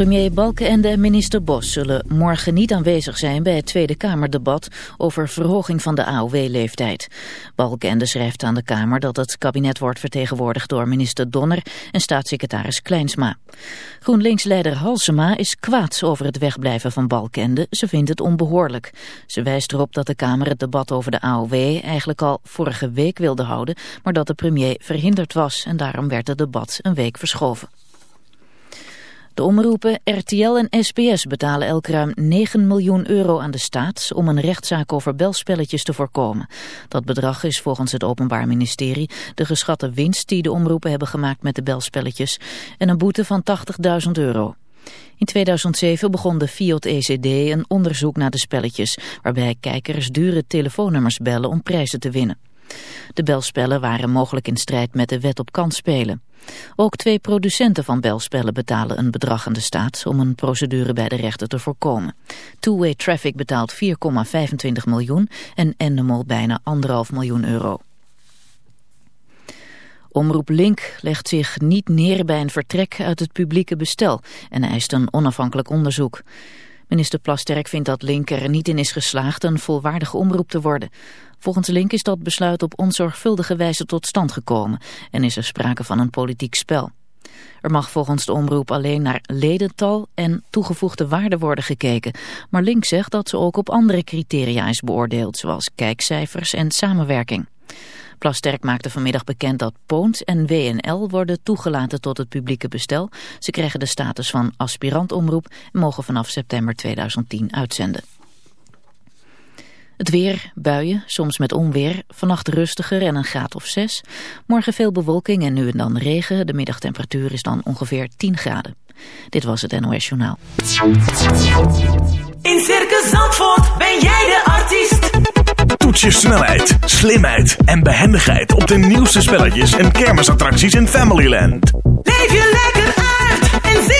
Premier Balkenende en minister Bos zullen morgen niet aanwezig zijn bij het Tweede Kamerdebat over verhoging van de AOW-leeftijd. Balkenende schrijft aan de Kamer dat het kabinet wordt vertegenwoordigd door minister Donner en staatssecretaris Kleinsma. GroenLinks-leider Halsema is kwaad over het wegblijven van Balkenende. Ze vindt het onbehoorlijk. Ze wijst erop dat de Kamer het debat over de AOW eigenlijk al vorige week wilde houden, maar dat de premier verhinderd was en daarom werd het debat een week verschoven. De omroepen RTL en SBS betalen elk ruim 9 miljoen euro aan de staat om een rechtszaak over belspelletjes te voorkomen. Dat bedrag is volgens het Openbaar Ministerie de geschatte winst die de omroepen hebben gemaakt met de belspelletjes en een boete van 80.000 euro. In 2007 begon de Fiat ECD een onderzoek naar de spelletjes, waarbij kijkers dure telefoonnummers bellen om prijzen te winnen. De belspellen waren mogelijk in strijd met de wet op kansspelen. Ook twee producenten van belspellen betalen een bedrag aan de staat om een procedure bij de rechter te voorkomen. Two-Way Traffic betaalt 4,25 miljoen en Endemol bijna 1,5 miljoen euro. Omroep Link legt zich niet neer bij een vertrek uit het publieke bestel en eist een onafhankelijk onderzoek. Minister Plasterk vindt dat Link er niet in is geslaagd een volwaardige omroep te worden. Volgens Link is dat besluit op onzorgvuldige wijze tot stand gekomen en is er sprake van een politiek spel. Er mag volgens de omroep alleen naar ledental en toegevoegde waarde worden gekeken. Maar Link zegt dat ze ook op andere criteria is beoordeeld, zoals kijkcijfers en samenwerking. Plasterk maakte vanmiddag bekend dat Poont en WNL worden toegelaten tot het publieke bestel. Ze krijgen de status van aspirantomroep en mogen vanaf september 2010 uitzenden. Het weer, buien, soms met onweer, vannacht rustiger en een graad of 6. Morgen veel bewolking en nu en dan regen. De middagtemperatuur is dan ongeveer 10 graden. Dit was het NOS Journaal. In Circus Zandvoort ben jij de artiest. Toets je snelheid, slimheid en behendigheid op de nieuwste spelletjes en kermisattracties in Familyland. Leef je lekker uit en zie.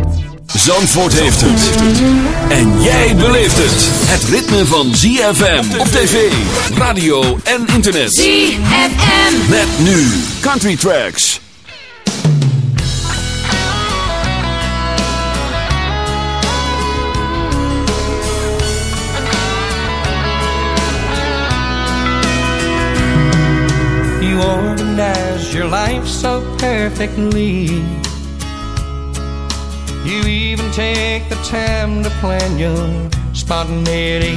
Zandvoort heeft het. En jij beleeft het. Het ritme van ZFM op tv, radio en internet. ZFM. Met nu Country Tracks. You organize your life so perfectly. You even take the time to plan your spontaneity.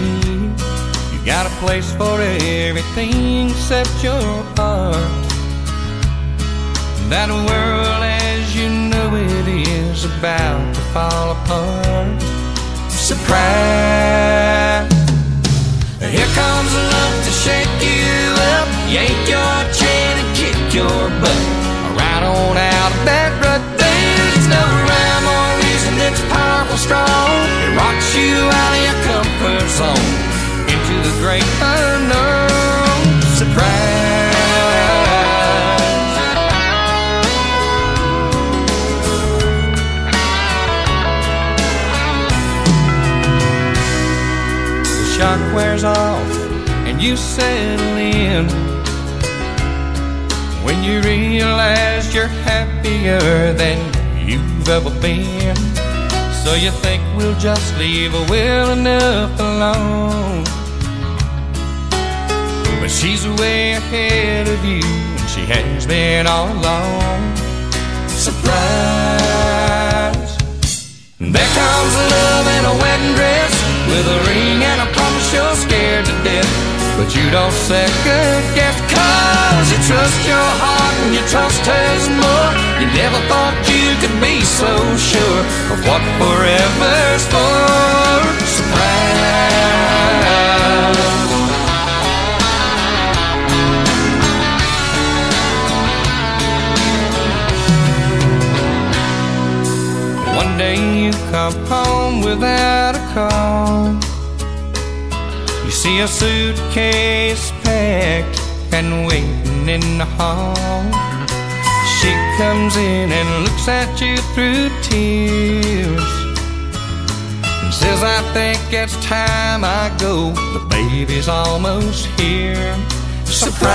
You got a place for everything except your heart. That world as you know it is about to fall apart. Surprise! Here comes love to shake you up, yank your chain and kick your butt. Right on out of that rut, there's no strong. It rocks you out of your comfort zone into the great unknown. Surprise! The shock wears off and you settle in when you realize you're happier than you've ever been. So you think we'll just leave her well enough alone. But she's way ahead of you, and she has been all along. Surprise! There comes love in a wedding dress with a ring and a promise you're scared to death. But you don't second guess cause you trust your heart and you trust hers more. You never thought you could be so sure of what forever's for. Surprise! See a suitcase packed and waiting in the hall. She comes in and looks at you through tears and says, I think it's time I go. The baby's almost here. Surprise!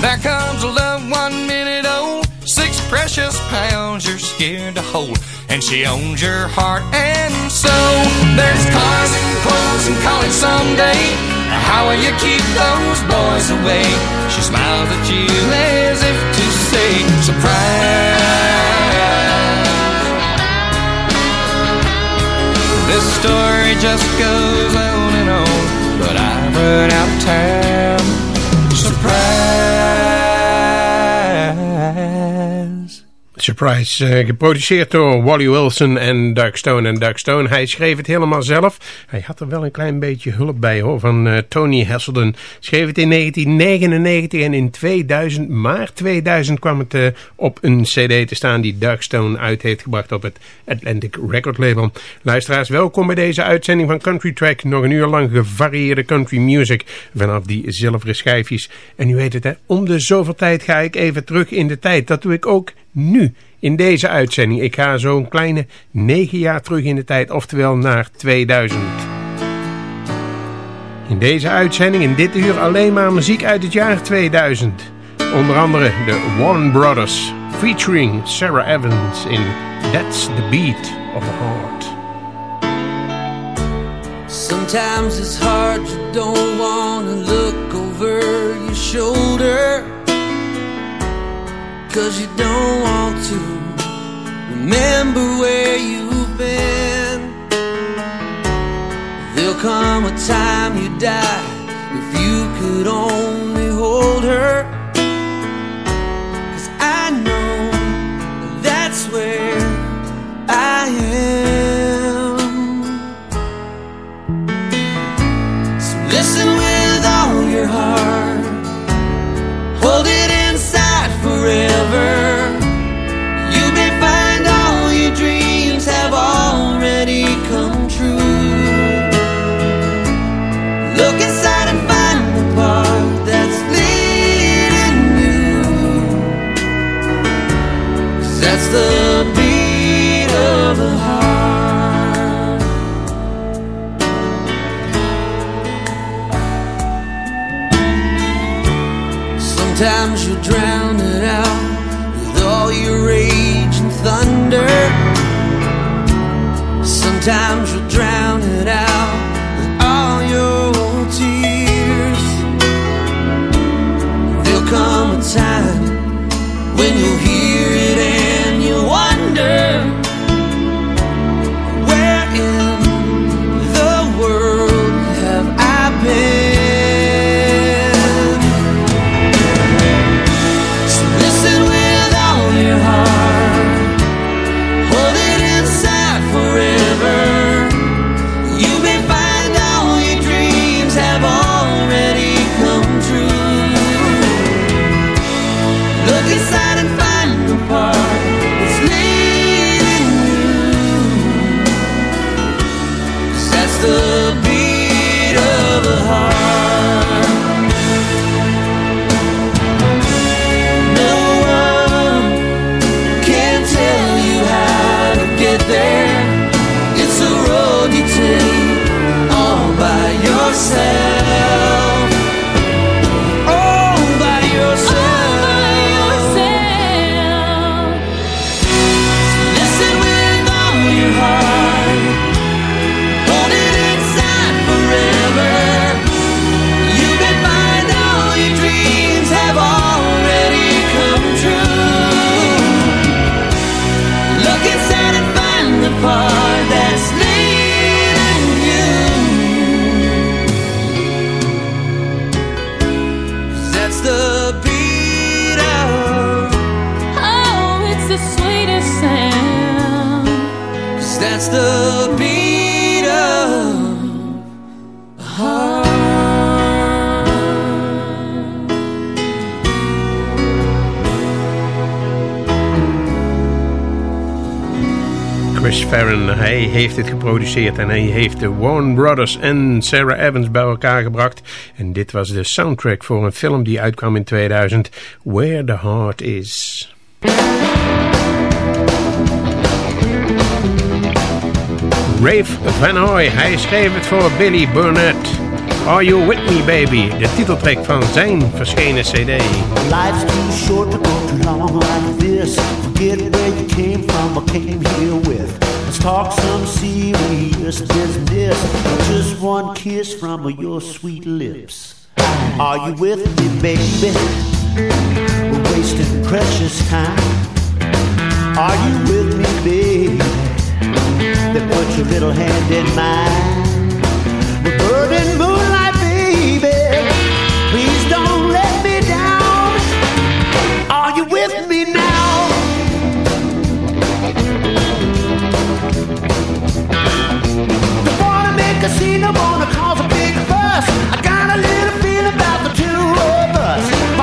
There comes a love one minute old, six precious pounds you're scared to hold, and she owns your heart and soul. There's cars and clothes and college someday. How will you keep those boys away? She smiles at you as if to say, surprise. This story just goes on and on, but I've run out of time. Surprise. Surprise, eh, geproduceerd door Wally Wilson en Doug Stone. En Doug Stone, hij schreef het helemaal zelf. Hij had er wel een klein beetje hulp bij hoor, van eh, Tony Hasselden. Schreef het in 1999 en in 2000, maart 2000 kwam het eh, op een cd te staan die Doug Stone uit heeft gebracht op het Atlantic Record label. Luisteraars, welkom bij deze uitzending van Country Track. Nog een uur lang gevarieerde country music vanaf die zilveren schijfjes. En u weet het om de zoveel tijd ga ik even terug in de tijd. Dat doe ik ook nu in deze uitzending. Ik ga zo'n kleine negen jaar terug in de tijd, oftewel naar 2000. In deze uitzending, in dit uur, alleen maar muziek uit het jaar 2000. Onder andere de Warren Brothers, featuring Sarah Evans in That's the Beat of the Heart. Sometimes it's hard, you don't wanna look over your shoulder. Cause you don't want to remember where you've been. There'll come a time you die if you could only hold her. Sometimes you'll drown it out heeft het geproduceerd en hij heeft de Warren Brothers en Sarah Evans bij elkaar gebracht. En dit was de soundtrack voor een film die uitkwam in 2000, Where the Heart Is. Rafe Van Hoy, hij schreef het voor Billy Burnett. Are You With Me Baby, de titeltrack van zijn verschenen cd. Life's too short to go too long like this. Forget where you came from or came here with. Let's talk some serious business. Just one kiss from your sweet lips. Are you with me, baby? We're wasting precious time. Are you with me, baby? Then put your little hand in mine. We're burning moonlight, I wanna cause a big fuss. I got a little feeling about the two of us.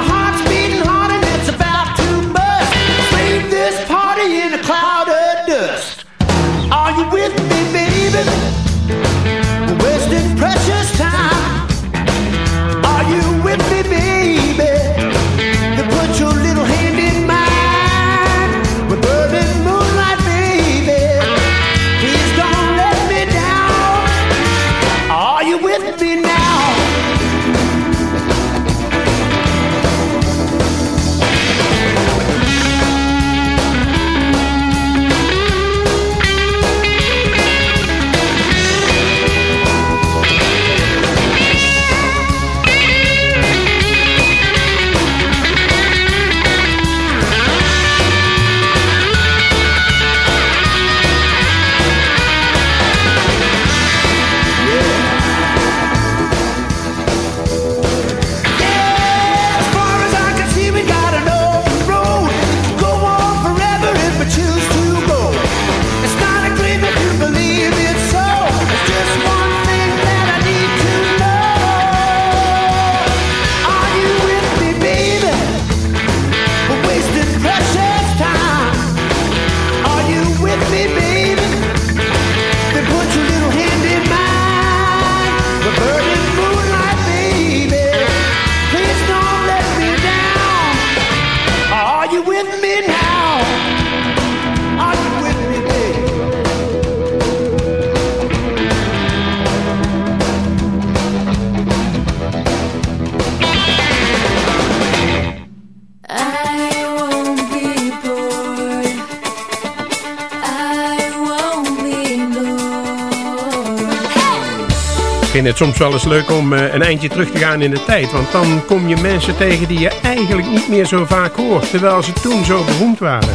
Het soms wel eens leuk om eh, een eindje terug te gaan in de tijd. Want dan kom je mensen tegen die je eigenlijk niet meer zo vaak hoort. Terwijl ze toen zo beroemd waren.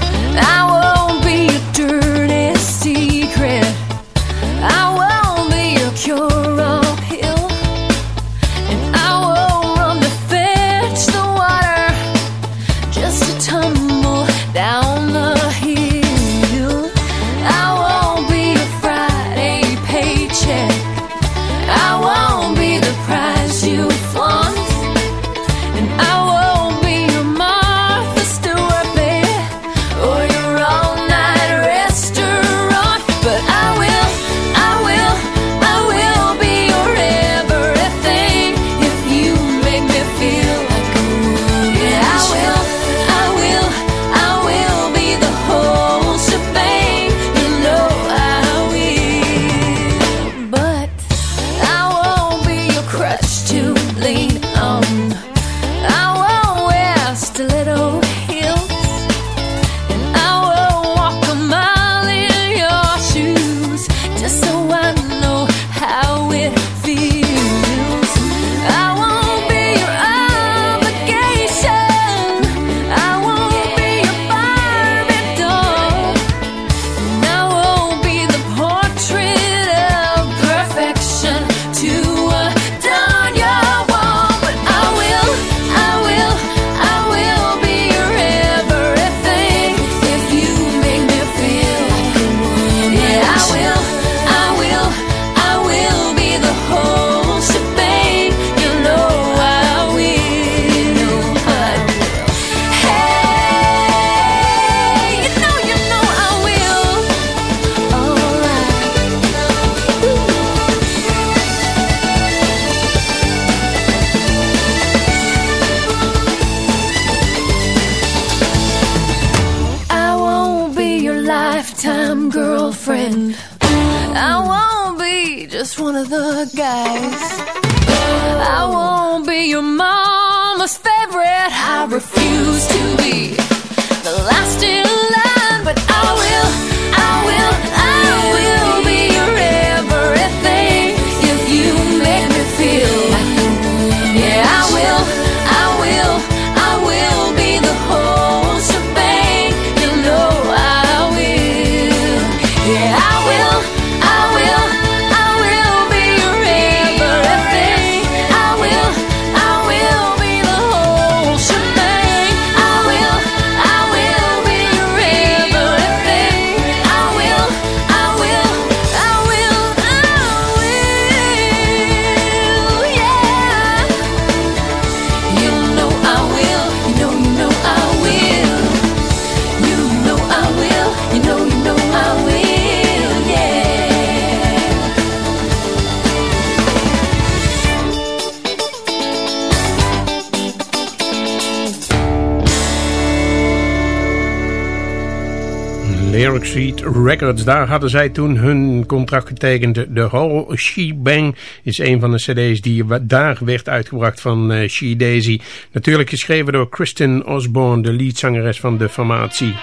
Street Records. Daar hadden zij toen hun contract getekend. The Whole She Bang is een van de cd's die daar werd uitgebracht van eh, She Daisy. Natuurlijk geschreven door Kristen Osborne, de leadzangeres van de formatie.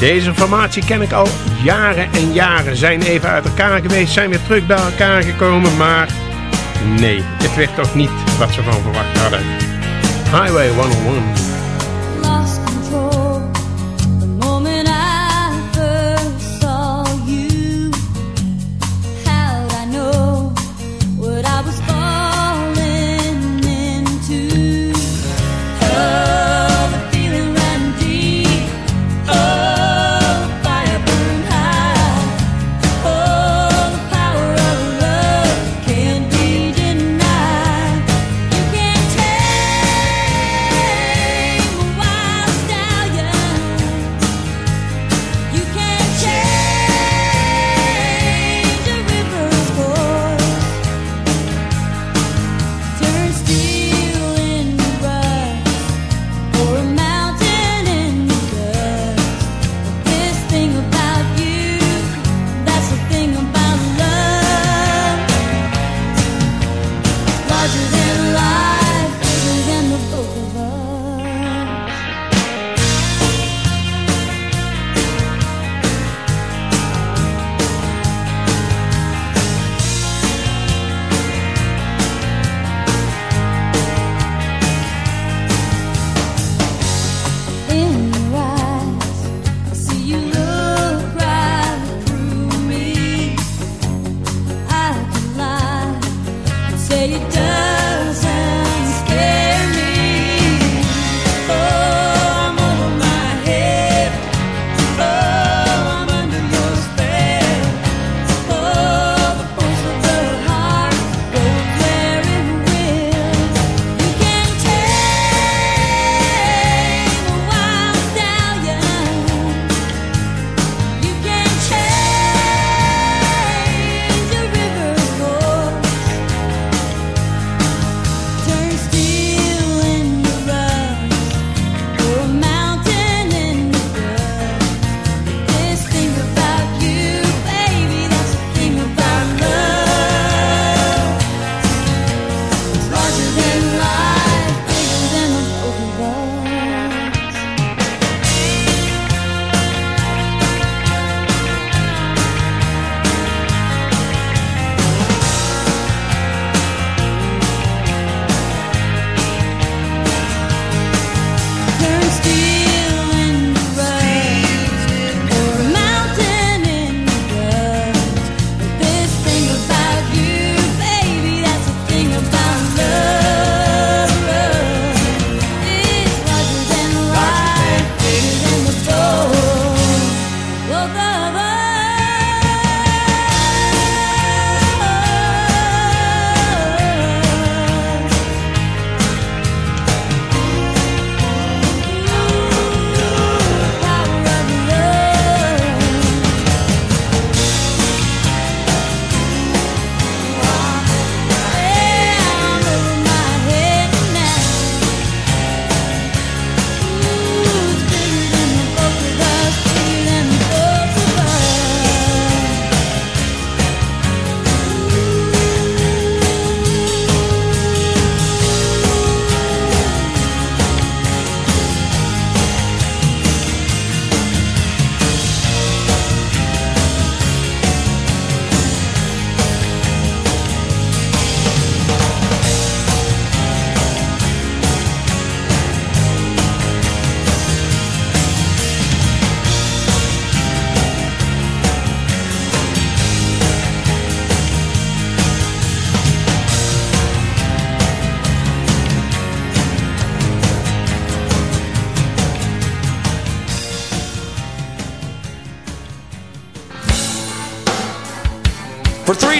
Deze formatie ken ik al jaren en jaren. Zijn even uit elkaar geweest, zijn weer terug bij elkaar gekomen, maar nee, het werd toch niet wat ze van verwacht hadden. Highway 101.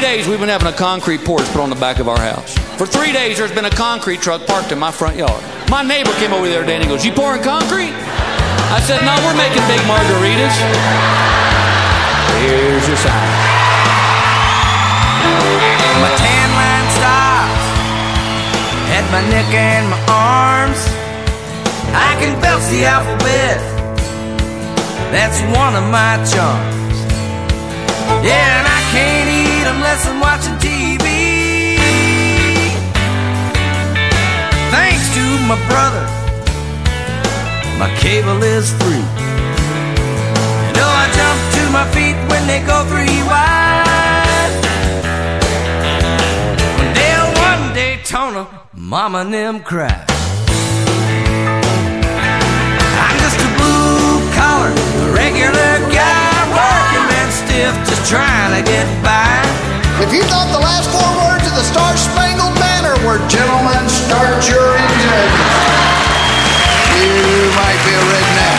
Days, we've been having a concrete porch put on the back of our house. For three days, there's been a concrete truck parked in my front yard. My neighbor came over the other day and he goes, You pouring concrete? I said, No, we're making big margaritas. Here's your sign. My tan line stops at my neck and my arms. I can belch the alphabet. That's one of my charms. My brother, my cable is free. And oh, I jump to my feet when they go three wide. One day, one Daytona, mama and them cry. I'm just a blue collar, a regular guy, working man stiff, just trying to get by. If you thought the last four words of the Star Spangled Banner were gentlemen, start your engines, you might be a redneck.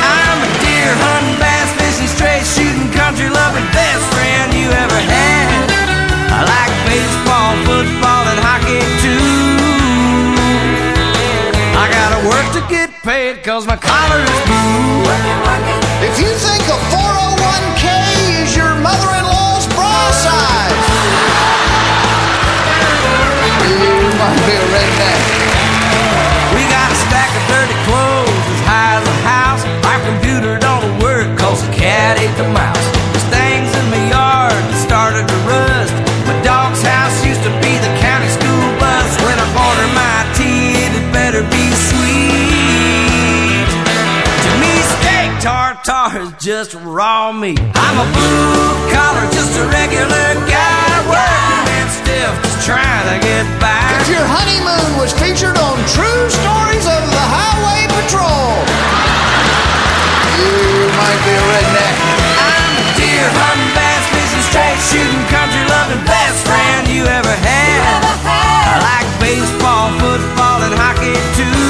I'm a deer hunting, bass fishing, straight shooting, country loving best friend you ever had. I like baseball, football, and hockey too. I gotta work to get paid, cause my collar is blue. If you think a 401k just raw meat. I'm a blue collar, just a regular guy. Working man stiff, just trying to get by. If your honeymoon was featured on True Stories of the Highway Patrol, you might be a redneck. I'm a deer hunting, bass fishing, straight shooting, country loving best friend you ever had. I like baseball, football, and hockey too.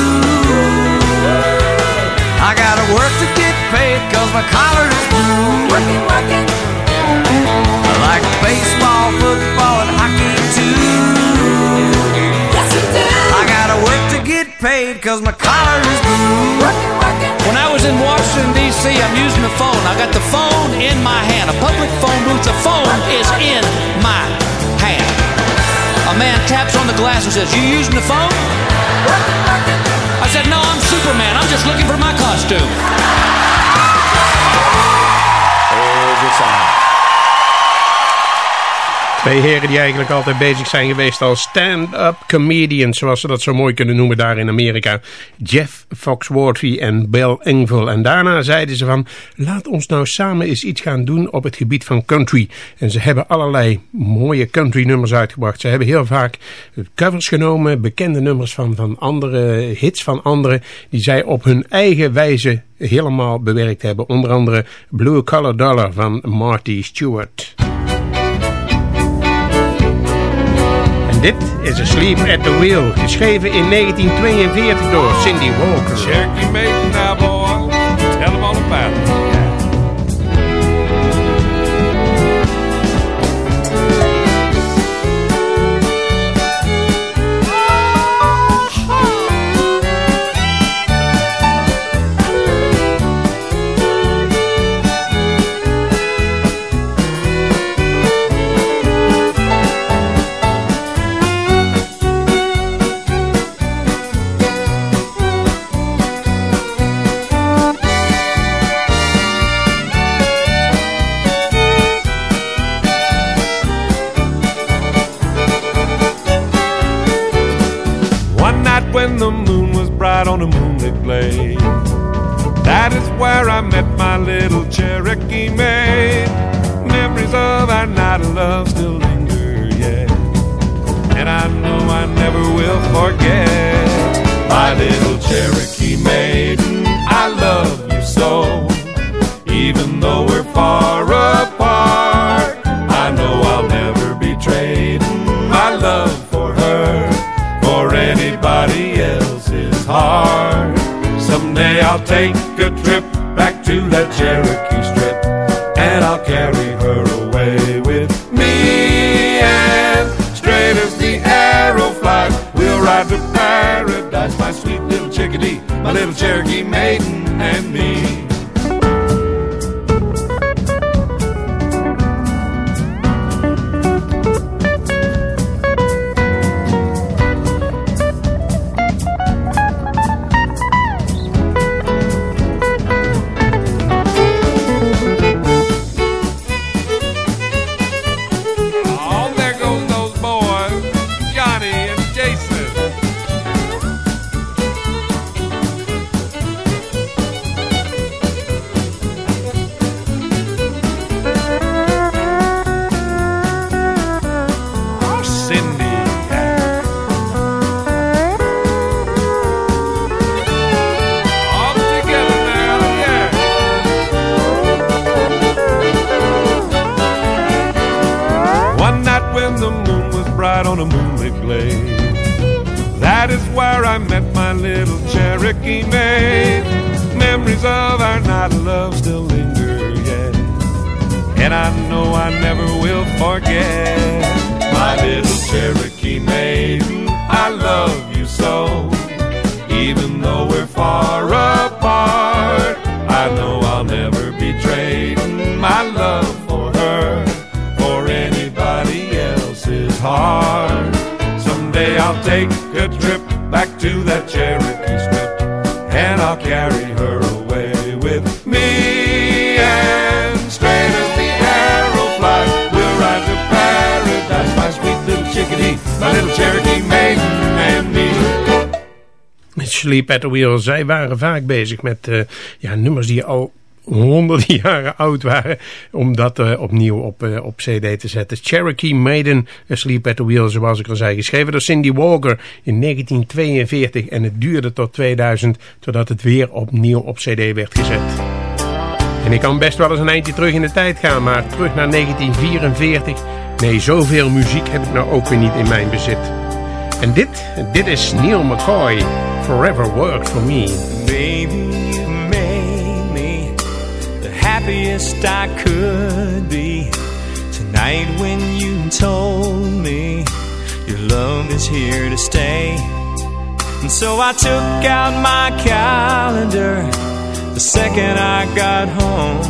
My collar is blue. Working, working. I like baseball, football, and hockey too. Yes, you do. I gotta work to get paid cause my collar is blue. Working, working. When I was in Washington, D.C., I'm using the phone. I got the phone in my hand. A public phone booth, the phone is in my hand. A man taps on the glass and says, You using the phone? Working, working. I said, No, I'm Superman. I'm just looking for my costume. Twee heren die eigenlijk altijd bezig zijn geweest als stand-up comedians, zoals ze dat zo mooi kunnen noemen daar in Amerika. Jeff Foxworthy en Bill Engvall. En daarna zeiden ze van, laat ons nou samen eens iets gaan doen op het gebied van country. En ze hebben allerlei mooie country nummers uitgebracht. Ze hebben heel vaak covers genomen, bekende nummers van, van andere, hits van anderen, die zij op hun eigen wijze helemaal bewerkt hebben. Onder andere Blue Collar Dollar van Marty Stewart. Dit is Asleep at the Wheel, geschreven in 1942 door Cindy Walker. Cherokee now, boy. Tell them all. The moon was bright on a moonlit glade. That is where I met my little Cherokee maid. Memories of our night of love still linger yet. And I know I never will forget. My little Cherokee maiden, I love you so. Even though we're I'll take a trip back to that Cherokee Strip, and I'll carry her away with me. And straight as the arrow flies, we'll ride to paradise, my sweet little chickadee, my little Cherokee maiden, and me. Know I never will forget my little Cherokee maiden. I love you so. Even though we're far apart, I know I'll never be trading my love for her or anybody else's heart. Someday I'll take a trip back to that Cherokee strip, and I'll carry Sleep at the Wheel. Zij waren vaak bezig met eh, ja, nummers die al honderden jaren oud waren. Om dat eh, opnieuw op, eh, op cd te zetten. Cherokee Maiden, Sleep at the Wheel, zoals ik al zei. Geschreven door Cindy Walker in 1942. En het duurde tot 2000 totdat het weer opnieuw op cd werd gezet. En ik kan best wel eens een eindje terug in de tijd gaan. Maar terug naar 1944. Nee, zoveel muziek heb ik nou ook weer niet in mijn bezit. En dit, dit is Neil McCoy. Forever Worked For Me. Baby, you made me the happiest I could be. Tonight, when you told me your love is here to stay. And so I took out my calendar the second I got home.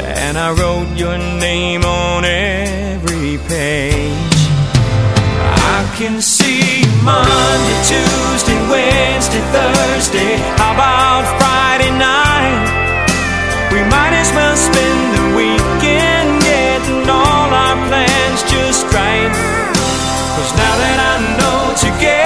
And I wrote your name on every page. I can see Monday, Tuesday, Wednesday, Thursday. How about Friday night? We might as well spend the weekend getting all our plans just right. Cause now that I know together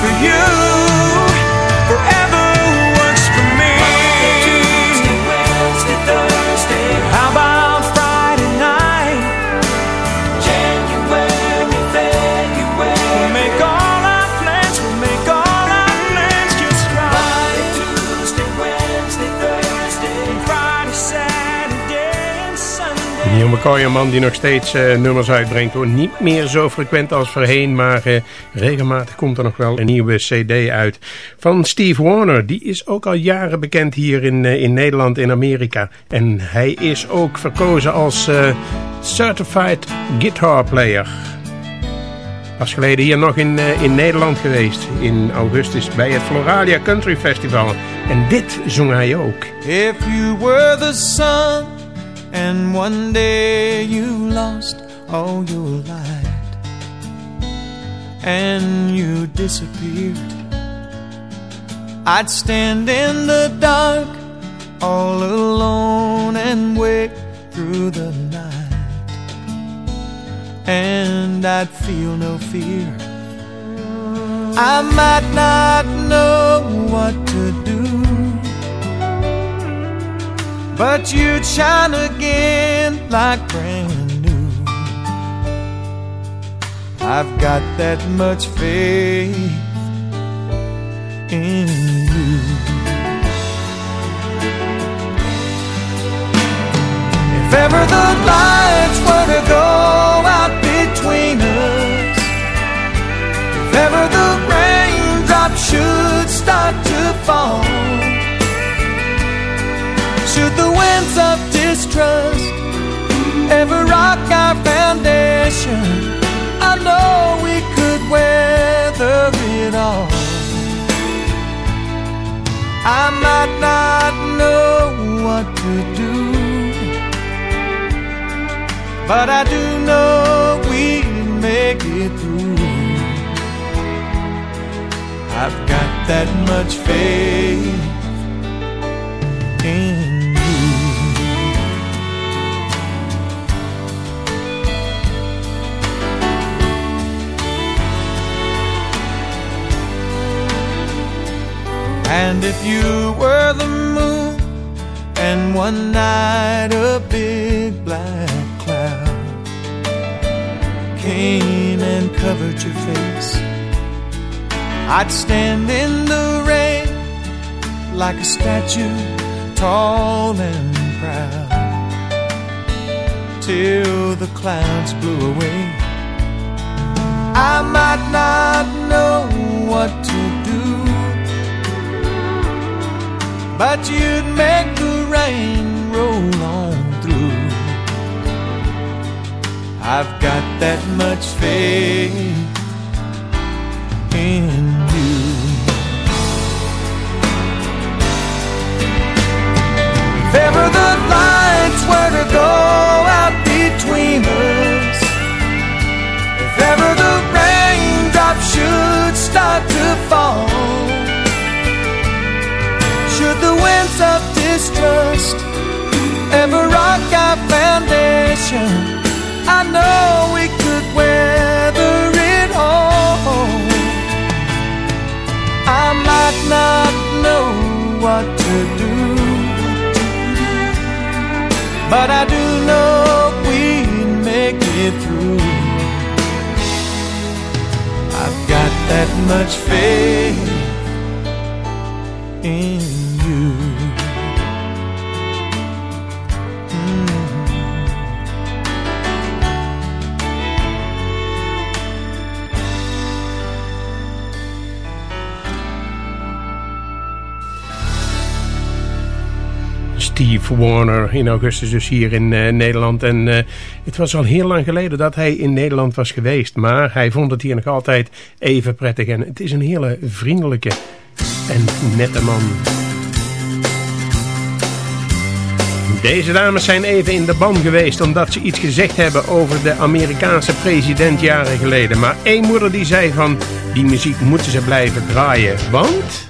for you. McCoy, een man die nog steeds uh, nummers uitbrengt. Hoor. Niet meer zo frequent als voorheen, maar uh, regelmatig komt er nog wel een nieuwe cd uit. Van Steve Warner, die is ook al jaren bekend hier in, uh, in Nederland, in Amerika. En hij is ook verkozen als Certified Guitar Player. Pas geleden hier nog in, in Nederland geweest, in augustus, bij het Floralia Country Festival. En dit zong hij ook. If you were the sun And one day you lost all your light. And you disappeared. I'd stand in the dark All alone and wait through the night. And I'd feel no fear. I might not know what to do but you'd shine again like brand new. I've got that much faith in you. If ever the lights were to go out between us, if ever the raindrops should start to fall winds of distrust ever rock our foundation, I know we could weather it all. I might not know what to do, but I do know we'd make it through. I've got that much faith in And if you were the moon and one night a big black cloud came and covered your face, I'd stand in the rain like a statue, tall and proud, till the clouds blew away. I might not know what to but you'd make the rain roll on through. I've got that much faith in you. If ever the lights were to go out between us, if ever the raindrops should start to fall the winds of distrust ever rock our foundation, I know we could weather it all. I might not know what to do, but I do know we'd make it through. I've got that much faith in Steve Warner in augustus dus hier in uh, Nederland. En uh, het was al heel lang geleden dat hij in Nederland was geweest. Maar hij vond het hier nog altijd even prettig. En het is een hele vriendelijke en nette man. Deze dames zijn even in de ban geweest omdat ze iets gezegd hebben over de Amerikaanse president jaren geleden. Maar één moeder die zei van die muziek moeten ze blijven draaien. Want...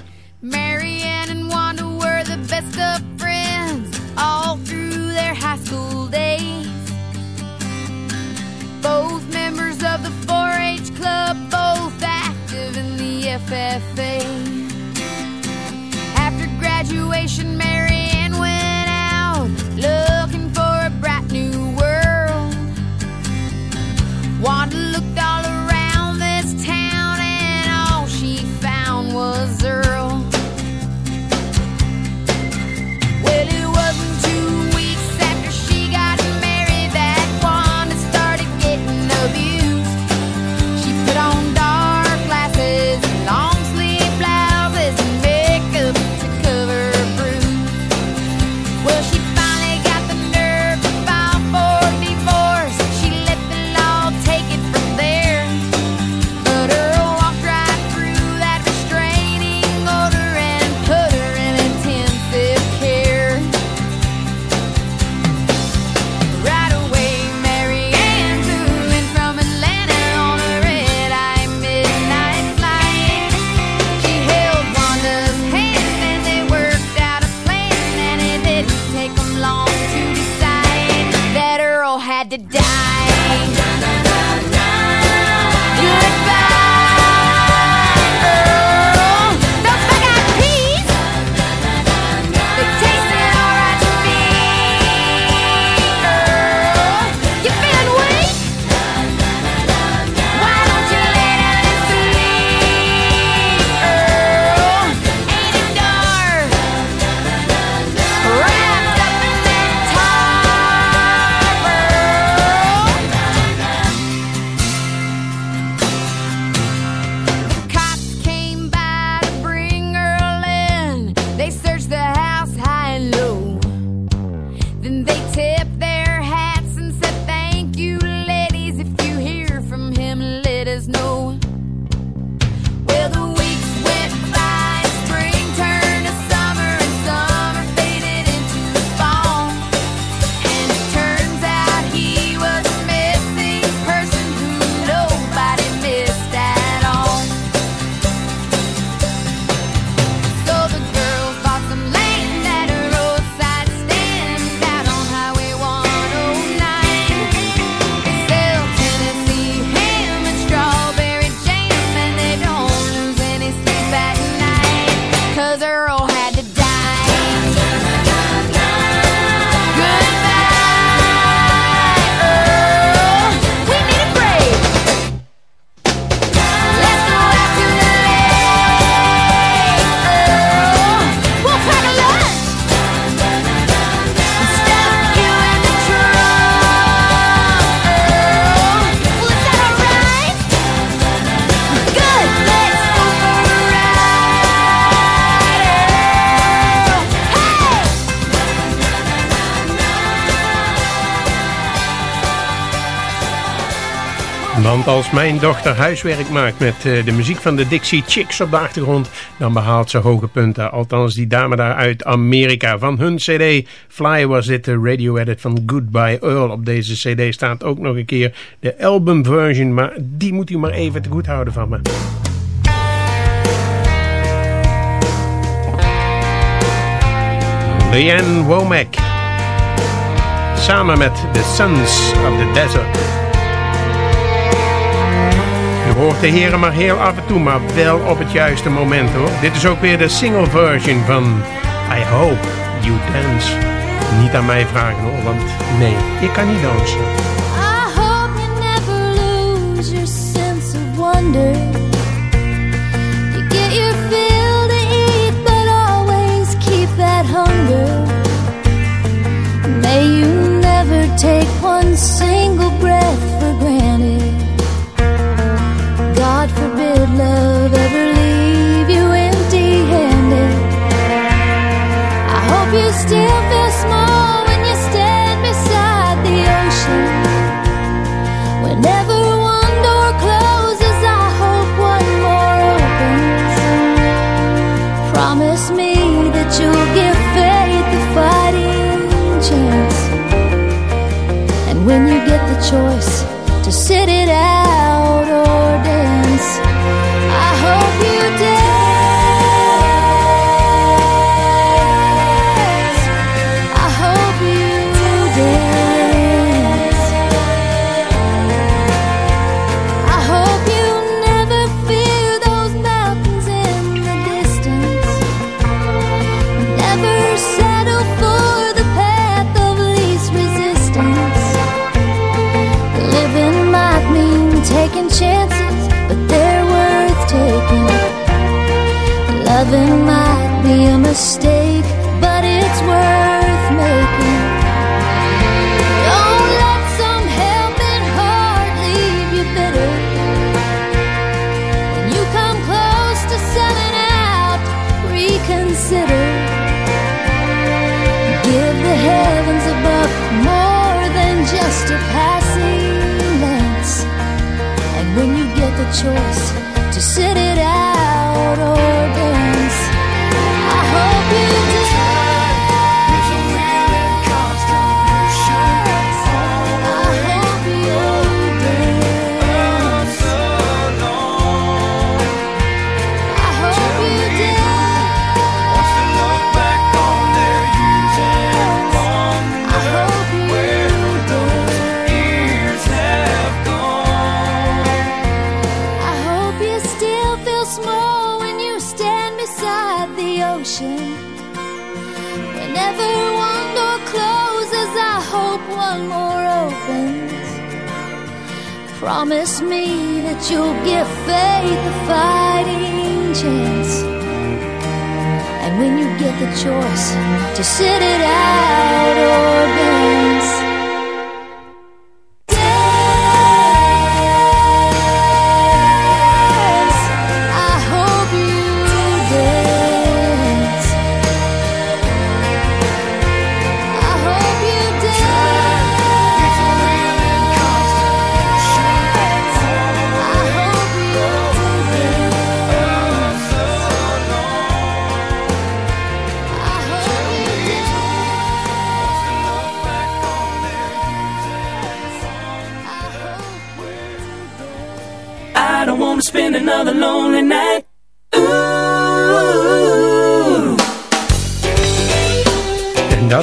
mijn dochter huiswerk maakt met eh, de muziek van de Dixie Chicks op de achtergrond, dan behaalt ze hoge punten. Althans, die dame daar uit Amerika. Van hun CD Fly was dit de radio edit van Goodbye Earl. Op deze CD staat ook nog een keer de album version, maar die moet u maar even te goed houden van me. Leanne Womack. Samen met The Sons of the Desert. U hoort de heren maar heel af en toe, maar wel op het juiste moment hoor. Dit is ook weer de single version van I Hope You Dance. Niet aan mij vragen hoor, want nee, ik kan niet dansen. I hope you never lose your sense of wonder. You get your fill to eat, but always keep that hunger. May you never take one single breath for granted. Forbid love ever leave you empty handed. I hope you still Small when you stand beside the ocean. Whenever one door closes, I hope one more opens. Promise me that you'll give faith a fighting chance. And when you get the choice to sit it out or dance.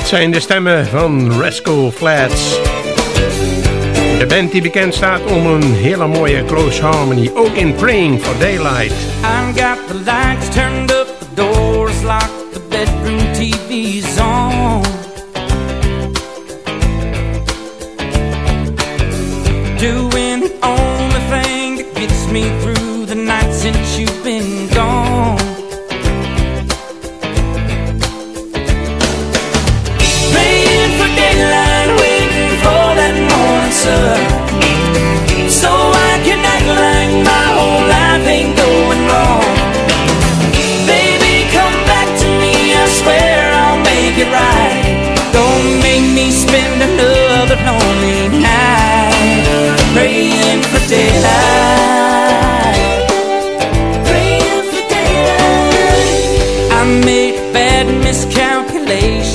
zijn de stemmen van Rascal Flats. De band die bekend staat om een hele mooie close harmony. Ook in Praying for Daylight.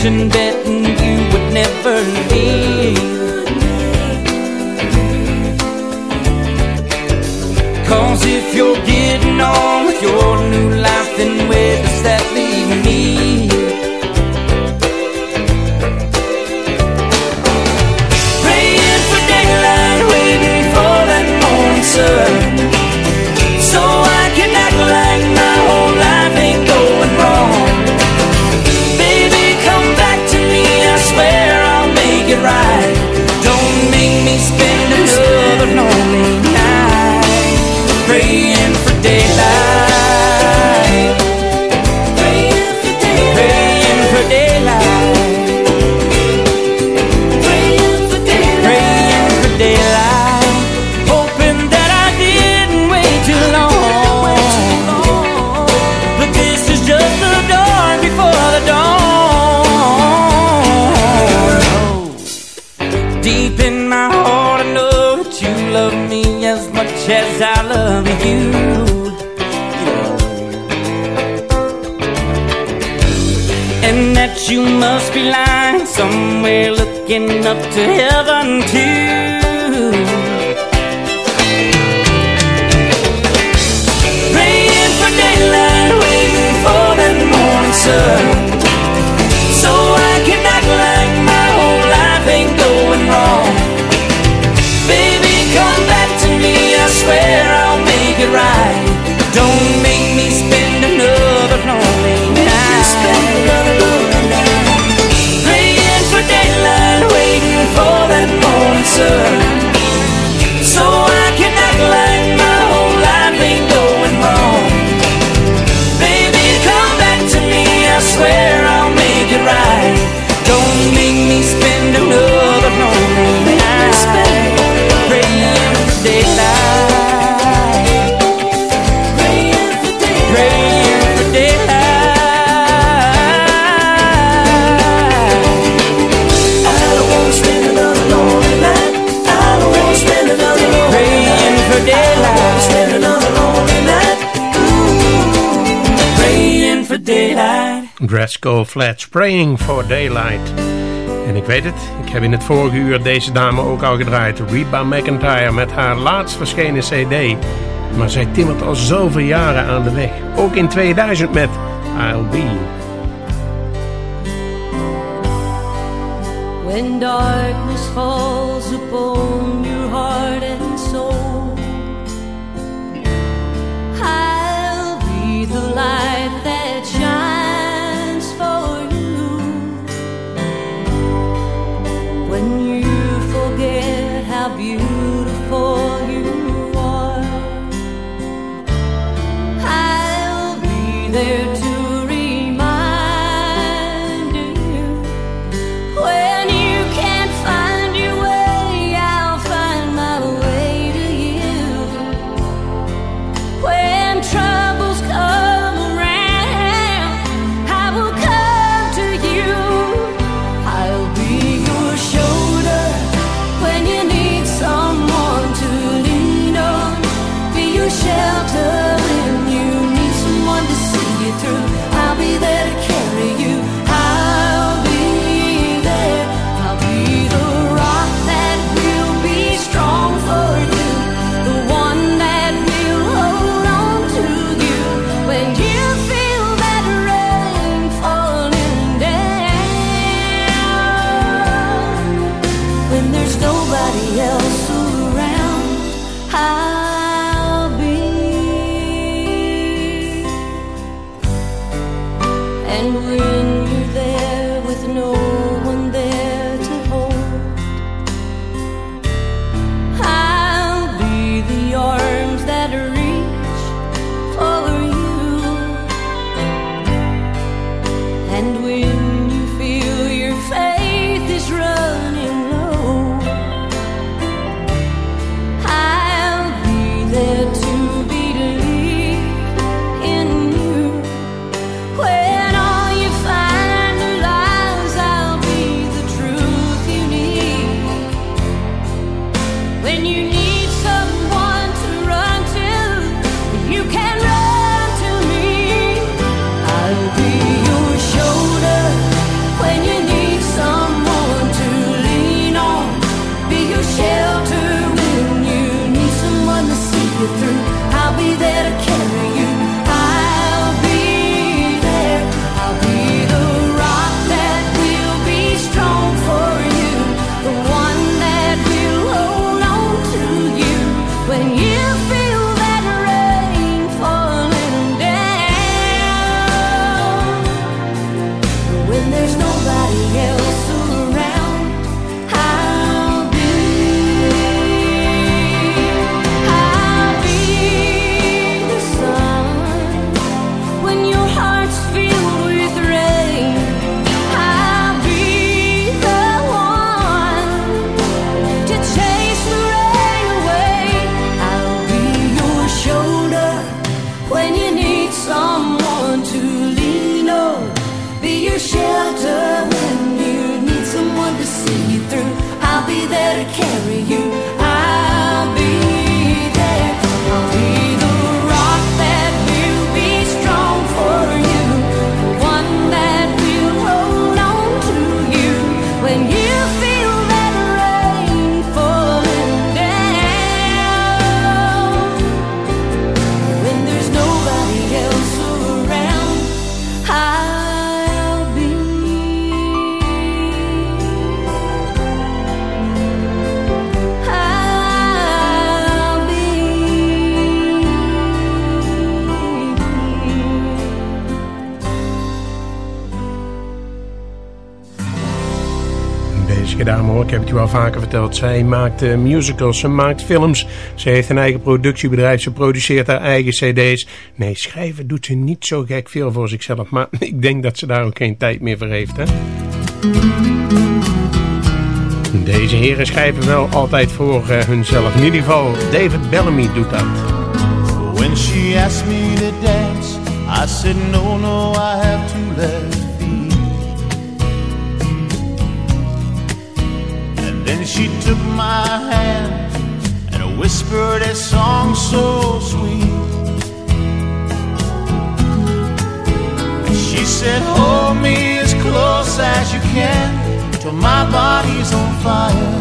mentioned you must be lying somewhere looking up to heaven too. Praying for daylight, waiting for that morning sun. Glasgow Flats, Praying for Daylight. En ik weet het, ik heb in het vorige uur deze dame ook al gedraaid, Reba McIntyre, met haar laatst verschenen cd. Maar zij timmert al zoveel jaren aan de weg, ook in 2000 met I'll Be. When darkness falls upon your heart and soul I'll be the light that shines forget how beautiful you are. I'll be there. het u al vaker verteld. Zij maakt eh, musicals, ze maakt films. Ze heeft een eigen productiebedrijf, ze produceert haar eigen cd's. Nee, schrijven doet ze niet zo gek veel voor zichzelf. Maar ik denk dat ze daar ook geen tijd meer voor heeft, hè? Deze heren schrijven wel altijd voor eh, hunzelf. In ieder geval, David Bellamy doet dat. When she asked me to dance, I said no, no, I have to let Then she took my hand and whispered a song so sweet. She said, Hold me as close as you can till my body's on fire.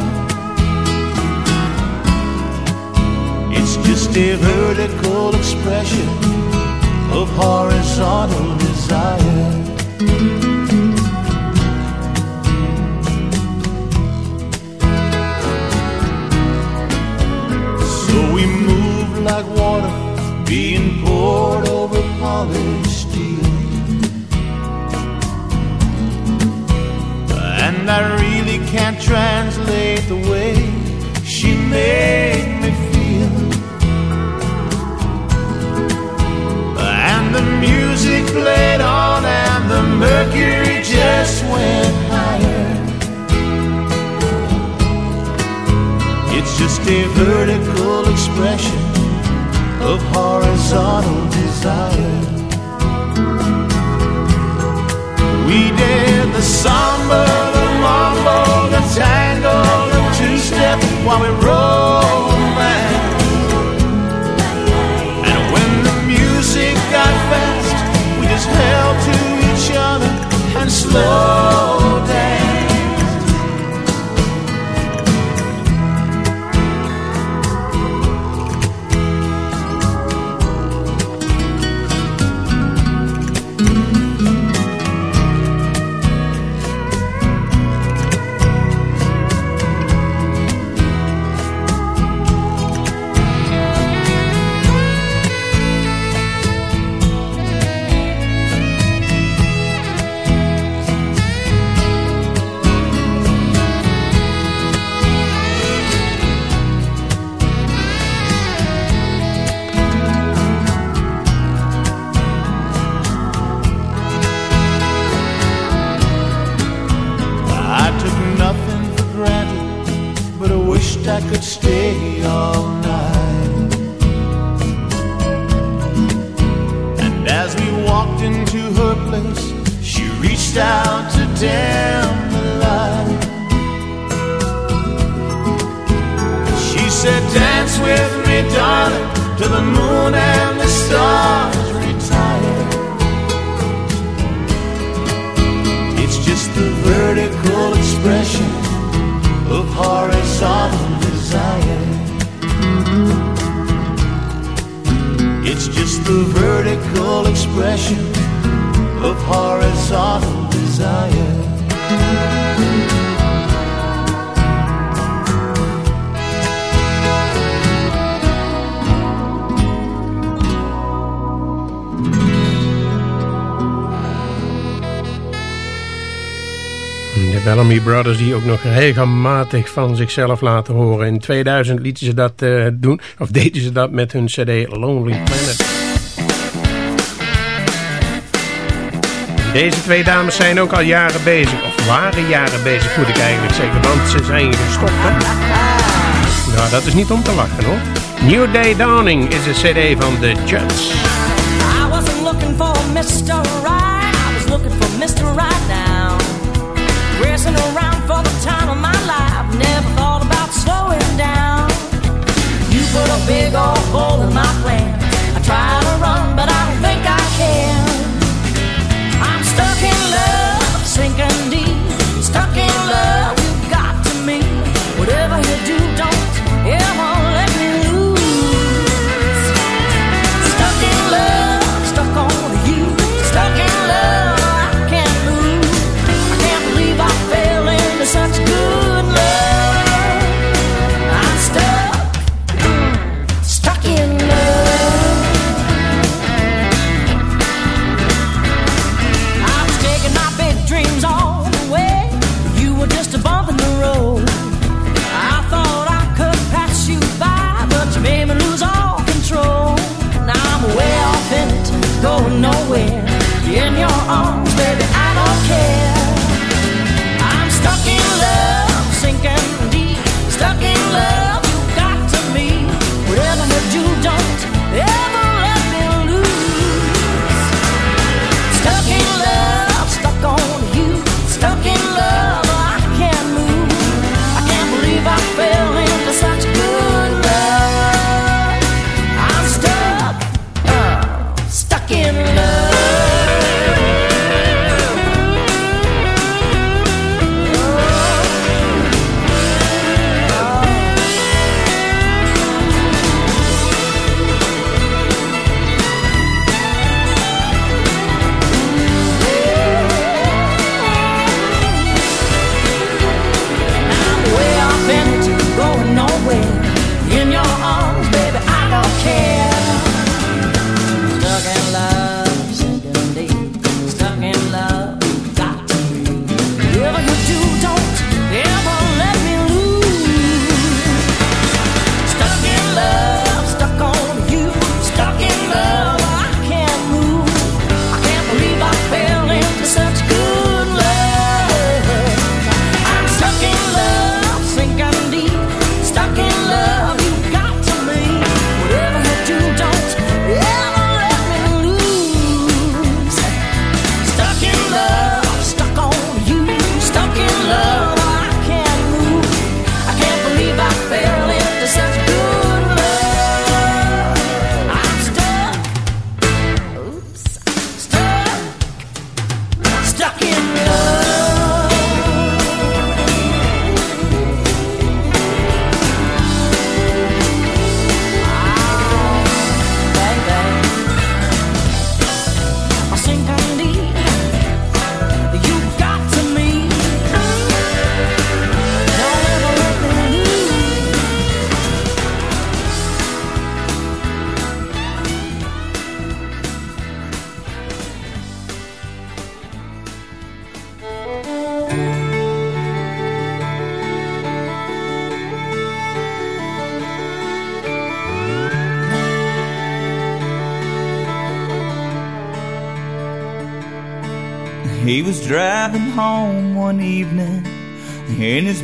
It's just a vertical expression of horizontal desire. like water being poured over polished steel. And I really can't translate the way she made me feel. And the music played on, and the mercury just went higher. It's just a vertical expression of horizontal desire. We did the samba, the mambo, the tango, the two-step while we romance. And when the music got fast, we just held to each other and slow danced. Die ook nog regelmatig van zichzelf laten horen. In 2000 lieten ze dat eh, doen, of deden ze dat met hun cd Lonely Planet. Deze twee dames zijn ook al jaren bezig, of waren jaren bezig moet ik eigenlijk zeggen, want ze zijn gestopt. Hè? Nou, dat is niet om te lachen hoor. New Day Dawning is een cd van The Judds. I wasn't looking for Mr. Right. I was looking for Mr. Right now. Racing around for the time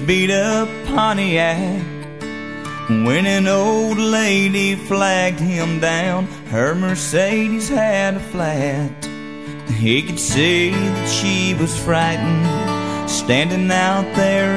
beat up Pontiac when an old lady flagged him down. Her Mercedes had a flat. He could see that she was frightened, standing out there